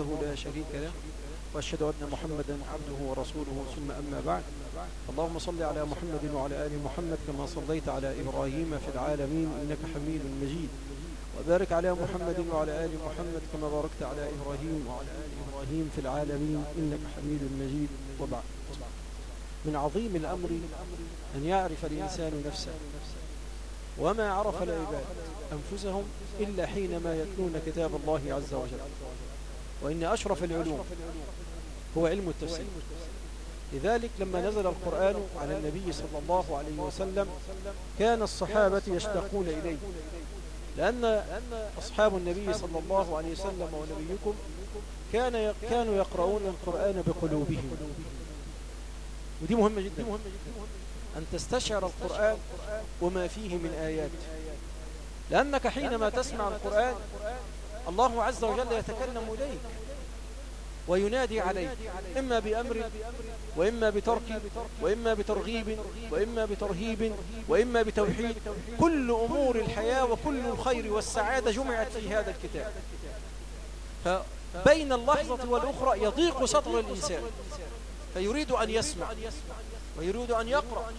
وحده لا شريك له وأشهد أن محمدا عبده ورسوله ثم أما بعد اللهم صل على محمد وعلى آل محمد كما صليت على إبراهيم في العالمين إنك حميد مجيد. وبارك على محمد وعلى آل محمد كما باركت على إبراهيم وعلى آل إبراهيم في العالمين إنك حميد مجيد. وبعد من عظيم الأمر أن يعرف الإنسان نفسه وما عرف العباد أنفسهم إلا حينما يتلون كتاب الله عز وجل. وإن أشرف العلوم. هو علم التفسير. لذلك لما نزل القرآن على النبي صلى الله عليه وسلم كان الصحابة يشتاقون إليه. لأن أصحاب النبي صلى الله عليه وسلم ونبيكم كان كانوا يقرؤون القرآن بقلوبهم. ودي مهمة جدا. أن تستشعر القرآن وما فيه من آيات. لأنك حينما تسمع القرآن الله عز وجل يتكلم إليك وينادي عليك إما بأمر وإما بترك وإما بترغيب وإما بترهيب وإما بتوحيد كل أمور الحياة وكل الخير والسعادة جمعت في هذا الكتاب. فبين اللحظة والأخرى يضيق سطر الإنسان فيريد أن يسمع ويريد أن يقرأ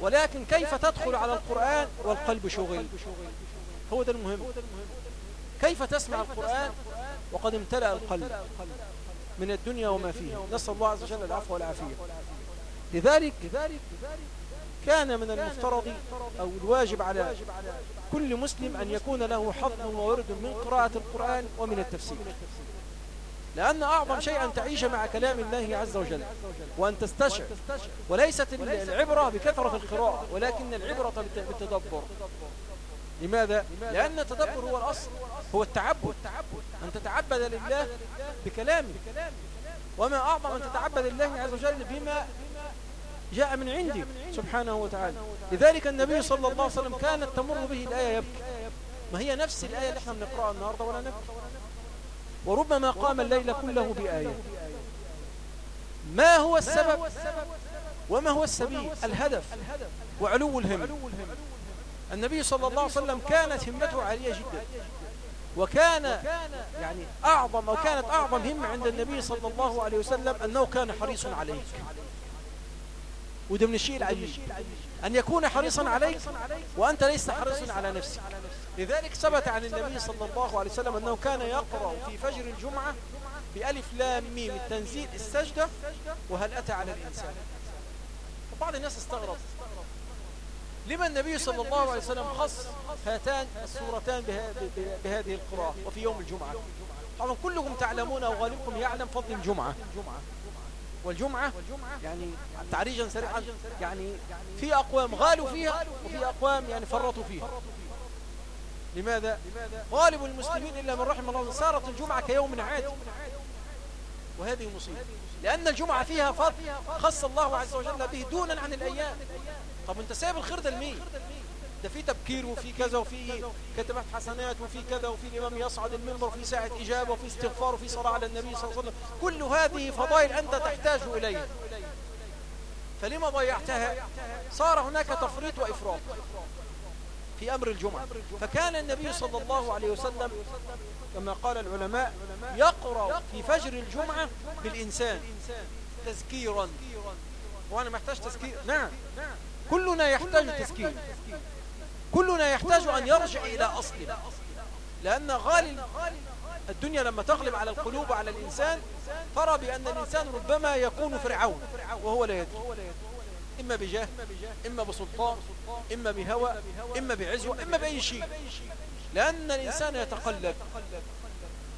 ولكن كيف تدخل على القرآن والقلب شغل؟ هو ده المهم. كيف تسمع القرآن وقد امتلأ القلب من الدنيا وما فيها نسأل الله عز وجل العفو والعافية. لذلك كان من المفترض أو الواجب على كل مسلم أن يكون له حظ وورد من قراءة القرآن ومن التفسير. لأن أعظم شيء أن تعيش مع كلام الله عز وجل وأن تستشعر. وليست العبرة بكثرة القراءة. ولكن العبرة بالتدبر. لماذا؟ لأن التدبر هو الأصل هو التعبد. أن تتعبد لله بكلامه. وما أعظم أن تتعبد لله عز وجل بما جاء من عندي سبحانه وتعالى. لذلك النبي صلى الله عليه وسلم كانت تمر به الآية يبكي. ما هي نفس الآية اللي إحنا بنقرأها النهاردة ولا نبكي؟ وربما قام الليل كله بآية. ما هو السبب؟ وما هو السبيل؟ الهدف وعلو الهم النبي صلى الله عليه وسلم كانت همته عالية جدا. وكان يعني أعظم أو كانت أعظم همة عند النبي صلى الله عليه وسلم أنه كان حريص عليك. وده من الشيء العجيب. أن يكون حريصا عليك وأنت ليس حريصا على نفسك. لذلك ثبت عن النبي صلى الله عليه وسلم أنه كان يقرأ في فجر الجمعة بألف لام ميم التنزيل السجدة وهل أتى على الإنسان. وبعض الناس استغرب. لما النبي صلى الله عليه وسلم خص هاتان السورتان بهذه القراءة وفي يوم الجمعة. طبعا كلكم تعلمون أو غالبكم يعلم فضل الجمعة. والجمعة يعني تعريجا سريعا يعني في أقوام غالوا فيها وفي أقوام يعني فرطوا فيها. لماذا؟ غالب المسلمين إلا من رحم الله صارت الجمعة كيوم عادي وهذه مصيبة. لأن الجمعة فيها فضل خص الله عز وجل به دونا عن الأيام. طب انت سايب الخير ده لمين؟ ده في تبكير وفي كذا وفي كتبات حسنات وفي كذا وفي الإمام يصعد المنبر وفي ساعة إجابة وفي استغفار وفي صلاة على النبي صلى الله عليه وسلم. كل هذه فضائل أنت تحتاج إليها. فلما ضيعتها صار هناك تفريط وإفراط في أمر الجمعة. فكان النبي صلى الله عليه وسلم كما قال العلماء يقرأ في فجر الجمعة بالإنسان تذكيرا. وأنا محتاج تذكير. نعم. كلنا يحتاج تذكير كلنا يحتاج أن يرجع إلى أصله لأن غالي الدنيا لما تغلب على القلوب وعلى الإنسان ترى بأن الإنسان ربما يكون فرعون وهو لا يدري. إما بجاه إما بسلطان إما بهوى إما بعزوة إما بأي شيء. لأن الإنسان يتقلب.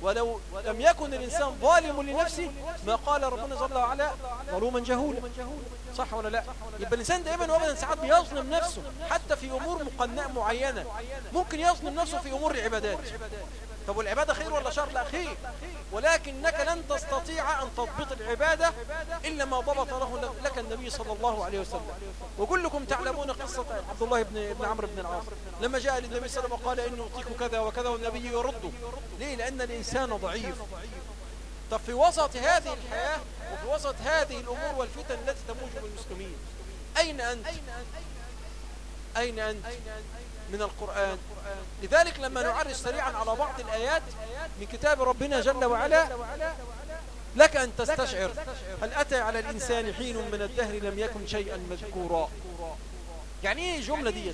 ولو لم يكن الإنسان ظالم لنفسه ما قال ربنا جل وعلا ظلوما جهولا. صح ولا لا؟ يبقى الإنسان دائما وأبدا ساعات بيظلم نفسه حتى في أمور مقنعة معينة. ممكن يظلم نفسه في أمور العبادات طب والعبادة خير ولا شر؟ لا خير. ولكنك لن تستطيع أن تضبط العبادة إلا ما ضبط له لك النبي صلى الله عليه وسلم. وكلكم تعلمون قصة عبد الله بن, عمرو بن العاص. لما جاء للنبي صلى الله عليه وسلم وقال إني أعطيك كذا وكذا والنبي يرده. ليه؟ لأن الإنسان ضعيف. طب في وسط هذه الحياة وفي وسط هذه الأمور والفتن التي تموج بالمسلمين أين أنت؟ أين أنت؟ من القرآن. لذلك لما نعرج سريعا على بعض الآيات من كتاب ربنا جل وعلا لك أن تستشعر هل أتى على الإنسان حين من الدهر لم يكن شيئا مذكورا؟ يعني إيه الجملة دي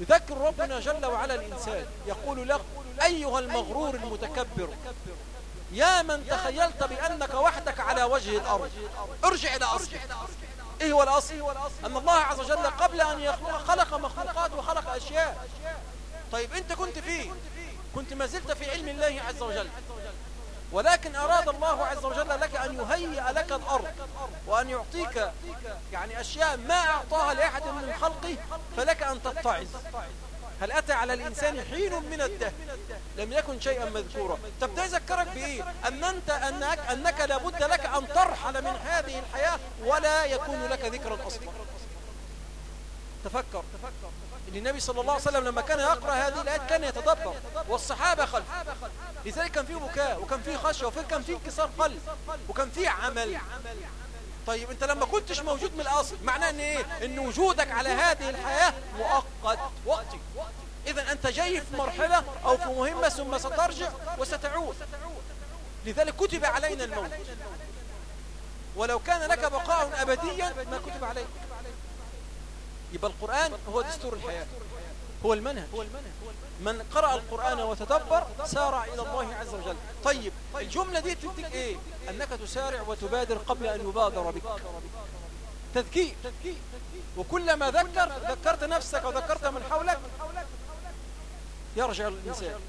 يذكر ربنا جل وعلا الإنسان يقول لك أيها المغرور المتكبر يا من تخيلت بأنك وحدك على وجه الأرض ارجع إلى أصلك. إيه هو الأصل؟ أن الله عز وجل قبل أن يخلق خلق مخلوقات وخلق أشياء. طيب أنت كنت فيه كنت ما زلت في علم الله عز وجل. ولكن أراد الله عز وجل لك أن يهيئ لك الأرض وأن يعطيك يعني أشياء ما أعطاها لأحد من خلقه فلك أن تتعظ. هل أتى على الإنسان حين من الدهر؟ لم يكن شيئا مذكورا. طب ده يذكرك بإيه أن أنت أنك, أنك لابد لك أن ترحل من هذه الحياة ولا يكون لك ذكرا أصلا. تفكر. إن النبي صلى الله عليه وسلم لما كان يقرأ هذه الآيات كان يتدبر. والصحابة خلف. لذلك كان فيه بكاء وكان فيه خشية وكان فيه انكسار قلب وكان فيه عمل. طيب انت لما كنتش موجود من الأصل معناه إن إيه؟ إن وجودك على هذه الحياة مؤقت. وقتي اذا أنت جاي في مرحلة أو في مهمة ثم سترجع وستعود. لذلك كتب علينا الموت. ولو كان لك بقاء ابديا ما كتب عليك. يبقى القرآن هو دستور الحياة. هو المنهج. من قرأ القرآن وتدبر سارع إلى الله عز وجل. طيب الجملة دي تديك إيه؟ أنك تسارع وتبادر قبل أن يبادر بك. تذكير. وكلما ذكر ذكرت نفسك وذكرت من حولك يرجع الإنسان.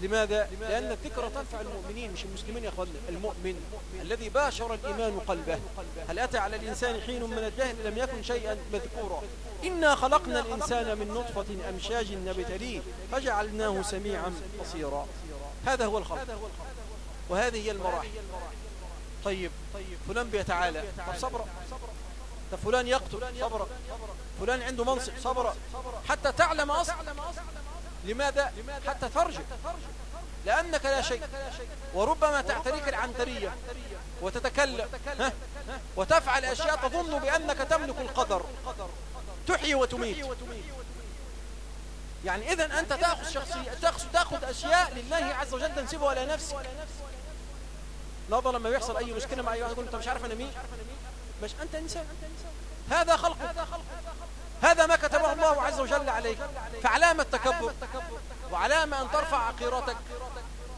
لماذا؟ لأن الذكرى تنفع المؤمنين مش المسلمين يا أخواني المؤمن الذي باشر الإيمان قلبه. هل أتى على الإنسان حين من الدهر لم يكن شيئا مذكورا. إنا خلقنا الإنسان من نطفة أمشاج نبتليه فجعلناه سميعا بصيرا. هذا هو الخلق وهذه هي المراحل. طيب فلان بيتعالى طب صبر طب فلان يقتل صبر فلان عنده منصب صبر حتى تعلم أصل. لماذا؟ حتى ترجع. لأنك لا شيء. وربما تعتريك العنترية وتتكلم؟ وتفعل أشياء تظن بأنك تملك القدر. تحيي وتميت. يعني إذن أنت تأخذ شخصية تأخذ, تأخذ أشياء لله عز وجل تنسبها إلى نفسك. نظر لما يحصل أي مشكلة مع أي واحد؟ يقول أنت مش عارف أنا مين. مش أنت إنسان. هذا خلق هذا ما كتبه الله عز وجل عليك. فعلامة تكبر وعلامة أن ترفع عقيرتك.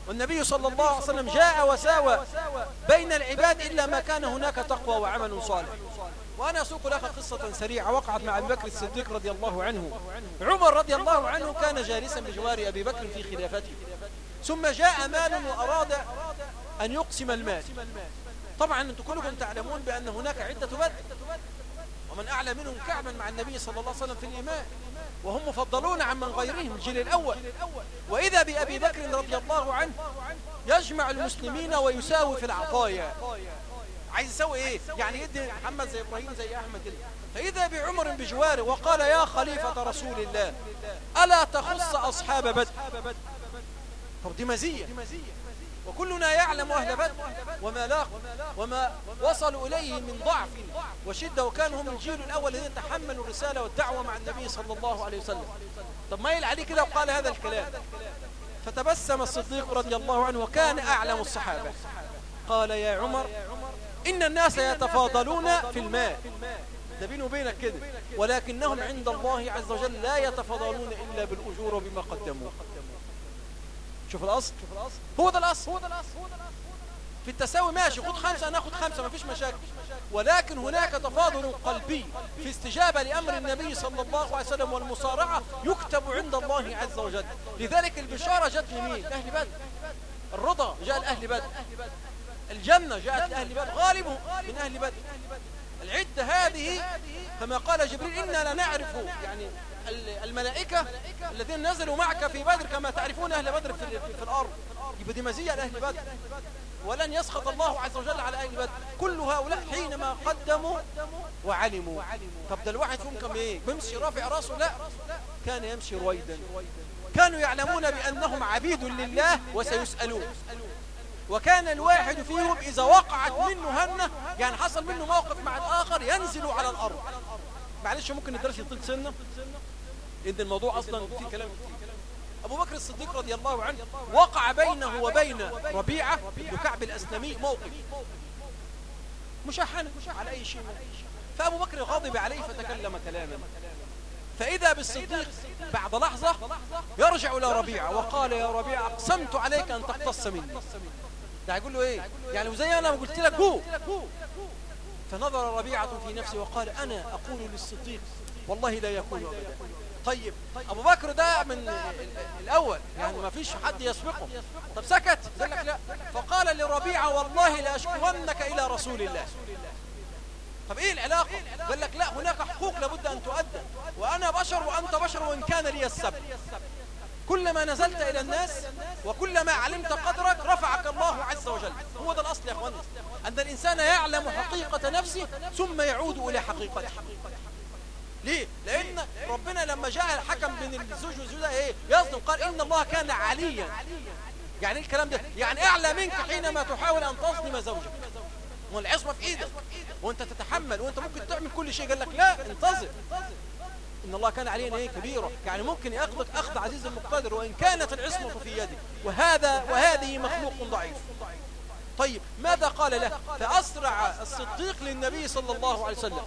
والنبي صلى الله عليه وسلم جاء وساوى بين العباد إلا ما كان هناك تقوى وعمل صالح. وأنا أسوق لك قصة سريعة وقعت مع أبي بكر الصديق رضي الله عنه. عمر رضي الله عنه كان جالسا بجوار أبي بكر في خلافته. ثم جاء مال وأراد أن يقسم المال. طبعا أنتم كلكم تعلمون بأن هناك عدة بدء ومن أعلى منهم كعبا مع النبي صلى الله عليه وسلم في الإيمان. وهم مفضلون عن من غيرهم الجيل الأول. وإذا بأبي بكر رضي الله عنه يجمع المسلمين ويساوي في العطايا. عايز يسوي إيه؟ يعني يدي محمد زي إبراهيم زي أحمد كده فإذا بعمر بجواره وقال يا خليفة رسول الله ألا تخص أصحاب بدر؟ طب دي مزية. وكلنا يعلم أهل بدر وما لاقوا وما وصلوا إليه من ضعف وشدة وكانوا هم الجيل الأول الذين تحملوا الرسالة والدعوة مع النبي صلى الله عليه وسلم. طب ما يلعى عليه كده وقال هذا الكلام. فتبسم الصديق رضي الله عنه وكان أعلم الصحابة. قال يا عمر إن الناس يتفاضلون في المال ده بينه وبينك كده. ولكنهم عند الله عز وجل لا يتفاضلون إلا بالأجور وبما قدموا. شوف الأصل. هو ده الأصل. في التساوي ماشي خد خمسة أنا أخد خمسة ما فيش مشاكل. ولكن هناك تفاضل قلبي في استجابة لأمر النبي صلى الله عليه وسلم والمصارعة يكتب عند الله عز وجل. لذلك البشارة جت لمين؟ أهل بدر الرضا جاء لأهل بدر الجنة جاءت لأهل بدر غالبهم من أهل بدر العدة هذه كما قال جبريل إنا لا نعرف يعني الملائكة الذين نزلوا معك في بدر كما تعرفون أهل بدر في, في الأرض. يبقى دي مزية لأهل بدر. ولن يسخط الله عز وجل على أهل بدر. كل هؤلاء حينما قدموا وعلموا. طب ده الواحد فيهم كم إيه؟ بيمشي رافع راسه؟ لا. كان يمشي رويدا. كانوا يعلمون بأنهم عبيد لله وسيسألون. وكان الواحد فيهم إذا وقعت منه هنة يعني حصل منه موقف مع الآخر ينزل على الأرض. معلش ممكن الدرس يطيل سنة؟ إن الموضوع أصلا فيه كلام كتير. أبو بكر الصديق رضي الله عنه وقع بينه وبين ربيعة بن كعب الأسلمي موقف. مشاحنة على أي شيء. فأبو بكر غضب عليه فتكلم كلاما. فإذا بالصديق بعد لحظة يرجع إلى ربيعة وقال يا ربيعة أقسمت عليك أن تقتص مني. ده يقول له إيه؟ يعني زي أنا قلت لك هو. فنظر ربيعة في نفسه وقال أنا أقول للصديق والله لا يكون أبدا. طيب أبو بكر ده من الأول يعني ما فيش حد يسبقه. طب سكت. قال لك لا. فقال لربيعة والله لأشكونك إلى رسول الله. طب إيه العلاقة؟ قال لك لا هناك حقوق لابد أن تؤدى. وأنا بشر وأنت بشر وإن كان لي السبب. كلما نزلت إلى الناس وكلما علمت قدرك رفعك الله عز وجل. هو ده الأصل يا اخوانا أن الإنسان يعلم حقيقة نفسه ثم يعود إلى حقيقته. ليه؟ لأن ربنا لما جاء الحكم بين الزوج والزوجة إيه؟ يظلم قال إن الله كان عليا. يعني إيه الكلام ده؟ يعني أعلى منك حينما تحاول أن تظلم زوجك. والعصمة في إيدك. وأنت تتحمل وأنت ممكن تعمل كل شيء. قال لك لا انتظر. إن الله كان علينا إيه؟ كبيرة. يعني ممكن يأخذك أخذ عزيز المقتدر وإن كانت العصمة في يدك. وهذا وهذه مخلوق ضعيف. طيب ماذا قال له؟ فأسرع الصديق للنبي صلى الله عليه وسلم.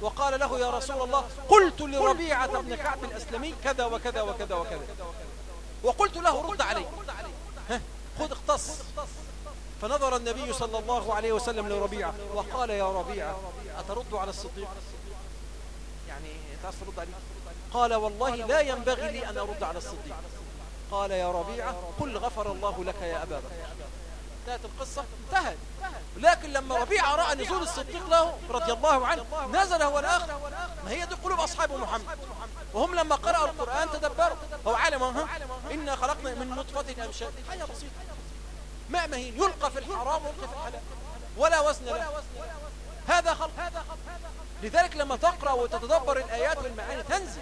وقال له يا رسول الله قلت لربيعة بن كعب الأسلمي كذا وكذا وكذا وكذا. وقلت له رد علي. خذ اختص فنظر النبي صلى الله عليه وسلم لربيعة وقال يا ربيعة أترد على الصديق؟ يعني ترد عليه؟ قال والله لا ينبغي لي أن أرد على الصديق. قال يا ربيعة قل غفر الله لك يا أبا بكر. انتهت القصة؟ انتهت. لكن لما ربيعة رأى نزول الصديق له رضي الله عنه نزل هو الآخر ما هي دي قلوب أصحاب محمد؟ وهم لما قرأوا القرآن تدبروا هو عالم إنا خلقنا من نطفة أمشاد حاجة بسيطة. ماء مهين يلقى في الحرام ويلقى في الحلال. ولا وزن له. هذا خلق. لذلك لما تقرأ وتتدبر الآيات والمعاني تنزل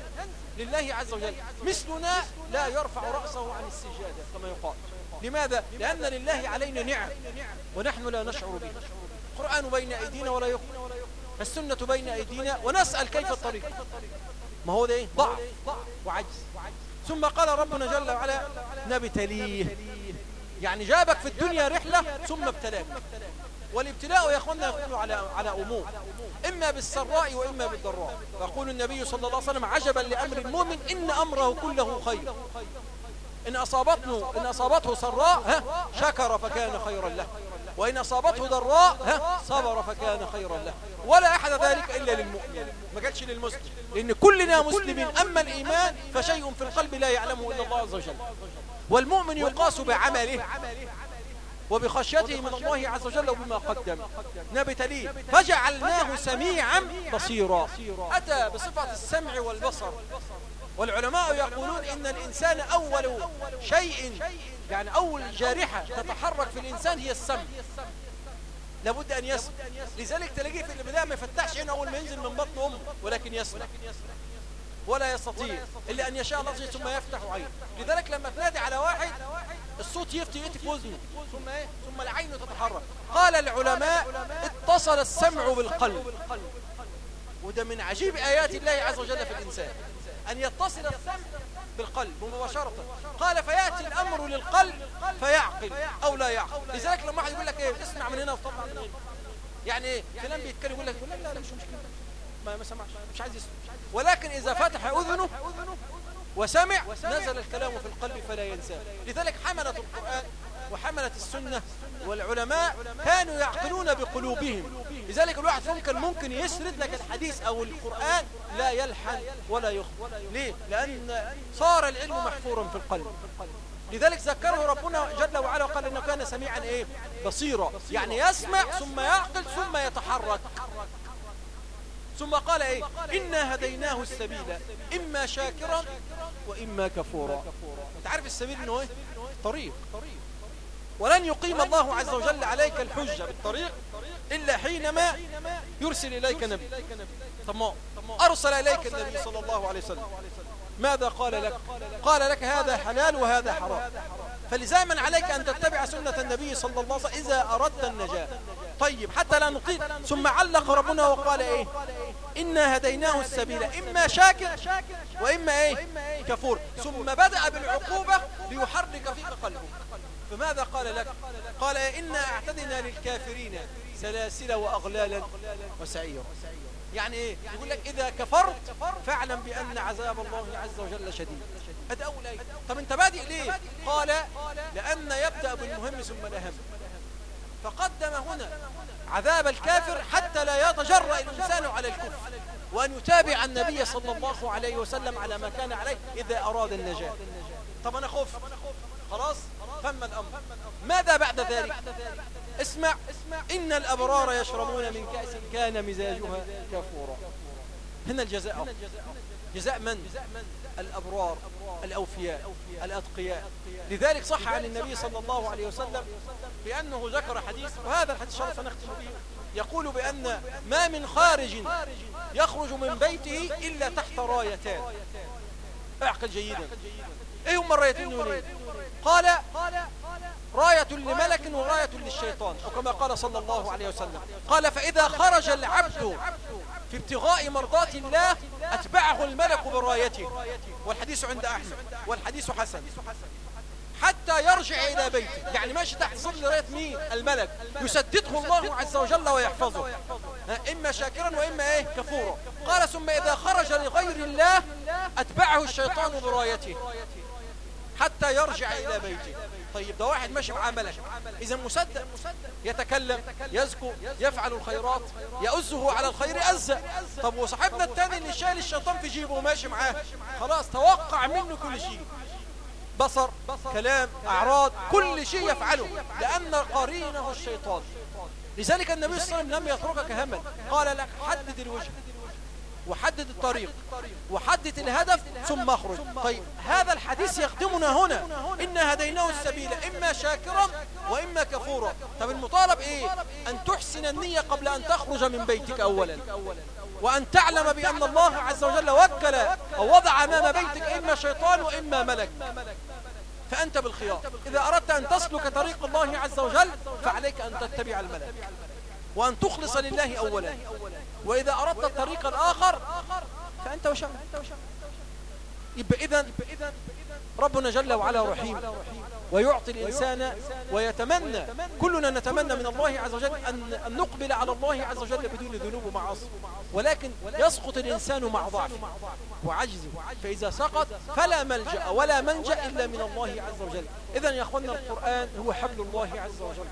لله عز وجل. مثلنا لا يرفع رأسه عن السجادة كما يقال. لماذا؟ لأن لله علينا نعم ونحن لا نشعر به. القرآن بين أيدينا ولا يخفى. السنة بين أيدينا ونسأل كيف الطريق. ما هو ده إيه؟ ضعف وعجز. ثم قال ربنا جل وعلا نبتليه. يعني جابك في الدنيا رحلة ثم ابتلاك. والابتلاء يا أخوانا يكون على على أمور. إما بالسراء وإما بالضراء. يقول النبي صلى الله عليه وسلم عجبا لأمر المؤمن إن أمره كله خير. إن اصابته إن أصابته سراء ها شكر فكان خيرا له. وإن أصابته ضراء ها صبر فكان خيرا له. ولا أحد ذلك إلا للمؤمن. ما قالش للمسلم. لأن كلنا مسلمين. أما الإيمان فشيء في القلب لا يعلمه إلا الله عز وجل. والمؤمن يقاس بعمله وبخشيته من الله عز وجل وبما قدم. نبتليه فجعلناه سميعا بصيرا. أتى بصفة السمع والبصر. والعلماء يقولون إن الإنسان أول شيء. يعني أول جارحة تتحرك في الإنسان هي السمع. لابد أن يسمع. لذلك تلاقيه في البداية ما يفتحش عينه أول ما ينزل من بطن أمه ولكن يسمع. ولا يستطيع إلا أن يشاء الله ثم يفتح عين. لذلك لما تنادي على واحد الصوت يفتي يأتي في وزنه ثم إيه؟ ثم العين تتحرك. قال العلماء اتصل السمع بالقلب. وده من عجيب آيات الله عز وجل في الإنسان أن يتصل السمع بالقلب مباشرة. قال فيأتي الأمر للقلب فيعقل أو لا يعقل. لذلك لما واحد يقول لك إيه اسمع من هنا وطبع من هنا. يعني إيه؟ كلام بيتكلم يقول لك لا لا مش مشكلة. ما سمعش مش عايز يسمع. ولكن إذا فتح أذنه وسمع نزل الكلام في القلب فلا ينساه. لذلك حملة القرآن وحملة السنة والعلماء كانوا يعقلون بقلوبهم. لذلك الواحد ممكن ممكن يسرد لك الحديث أو القرآن لا يلحن ولا يخطئ ليه؟ لأن صار العلم محفورا في القلب. لذلك ذكره ربنا جل وعلا وقال إنه كان سميعا إيه؟ بصيرا. يعني يسمع ثم يعقل ثم يتحرك. ثم قال إيه؟ إنا هديناه السبيل إما شاكرا وإما كفورا. انت عارف السبيل إنه إيه؟ طريق. ولن يقيم الله عز وجل عليك الحجة بالطريق إلا حينما يرسل إليك نبي. طب أرسل إليك النبي صلى الله عليه وسلم. ماذا قال لك؟ قال لك هذا حلال وهذا حرام. فلزاما عليك أن تتبع سنة النبي صلى الله عليه وسلم إذا أردت النجاة. حتى ثم علق ربنا وقال إيه؟ إنا هديناه السبيل. إما شاكر وإما إيه؟ كفور. ثم بدأ بالعقوبة ليحرك فيك قلبه. فماذا قال لك؟ قال إنا أعتدنا للكافرين سلاسل وأغلالا وسعيرا. يعني إيه؟ يقول لك إذا كفرت فاعلم بأن عذاب الله عز وجل شديد. أول آية طب أنت بادئ ليه؟ قال لأن يبدأ بالمهم ثم الأهم. فقدم هنا عذاب الكافر حتى لا يتجرأ الإنسان على الكفر. وأن يتابع النبي صلى الله عليه وسلم على ما كان عليه إذا أراد النجاة. طب أنا خف خلاص؟ فم الأمر. ماذا بعد ذلك؟ اسمع. إن الأبرار يشربون من كأس كان مزاجها كفورا هنا الجزاء. جزاء من؟ الأبرار الأوفياء الأتقياء. لذلك صح عن النبي صلى الله عليه وسلم بأنه ذكر حديث وهذا الحديث شرف نختم به. يقول بأن ما من خارج يخرج من بيته إلا تحت رايتان. اعقل جيدا. إيه هم الرايتين قال راية لملك وراية للشيطان أو كما قال صلى الله عليه وسلم. قال فإذا خرج العبد في ابتغاء مرضات الله أتبعه الملك برايته والحديث عند أحمد والحديث حسن. حتى يرجع إلى بيته. يعني ماشي تحت ظل راية مين؟ الملك. يسدده الله عز وجل ويحفظه. إما شاكرا وإما إيه؟ كفورا. قال ثم إذا خرج لغير الله أتبعه الشيطان برايته حتى يرجع إلى بيته. طيب ده واحد ماشي معاه ملك. إذا مصدق يتكلم يزكو يفعل الخيرات يأزه على الخير أزة طب وصاحبنا التاني اللي شايل الشيطان في جيبه وماشي معاه خلاص توقع منه كل شيء. بصر كلام أعراض كل شيء يفعله لأن قرينه الشيطان. لذلك النبي صلى الله عليه وسلم لم يتركك هما قال لك حدد الوجه وحدد الطريق وحدد الهدف ثم اخرج. طيب هذا الحديث يخدمنا هنا. إن هديناه السبيل إما شاكرا وإما كفورا. طب المطالب إيه؟ أن تحسن النية قبل أن تخرج من بيتك أولا. وأن تعلم بأن الله عز وجل وكل أو وضع أمام بيتك إما شيطان وإما ملك. فأنت بالخيار. إذا أردت أن تسلك طريق الله عز وجل فعليك أن تتبع الملك وأن تخلص لله أولا. وإذا أردت الطريق الآخر فأنت وشأن يبقى إذن ربنا جل وعلا رحيم. ويعطي الإنسان ويتمنى. كلنا نتمنى من الله عز وجل أن نقبل على الله عز وجل بدون ذنوب ومعاصي. ولكن يسقط الإنسان مع ضعفه. وعجزه. فإذا سقط فلا ملجأ ولا منجأ إلا من الله عز وجل. إذا يا أخوانا القرآن هو حبل الله عز وجل.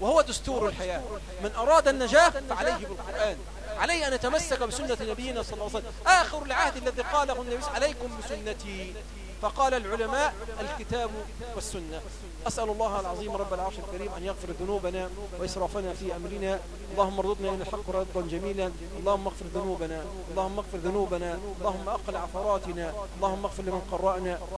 وهو دستور الحياة. من أراد النجاة فعليه بالقرآن. عليه أن يتمسك بسنة نبينا صلى الله عليه وسلم. آخر العهد الذي قاله النبي عليكم بسنتي. فقال العلماء الكتاب والسنة. أسأل الله العظيم رب العرش الكريم أن يغفر ذنوبنا وإسرافنا في أمرنا. اللهم ارضنا إلى الحق رضا جميلا. اللهم اغفر ذنوبنا. اللهم اغفر ذنوبنا. اللهم أقل عثراتنا اللهم اغفر لمن قرأنا.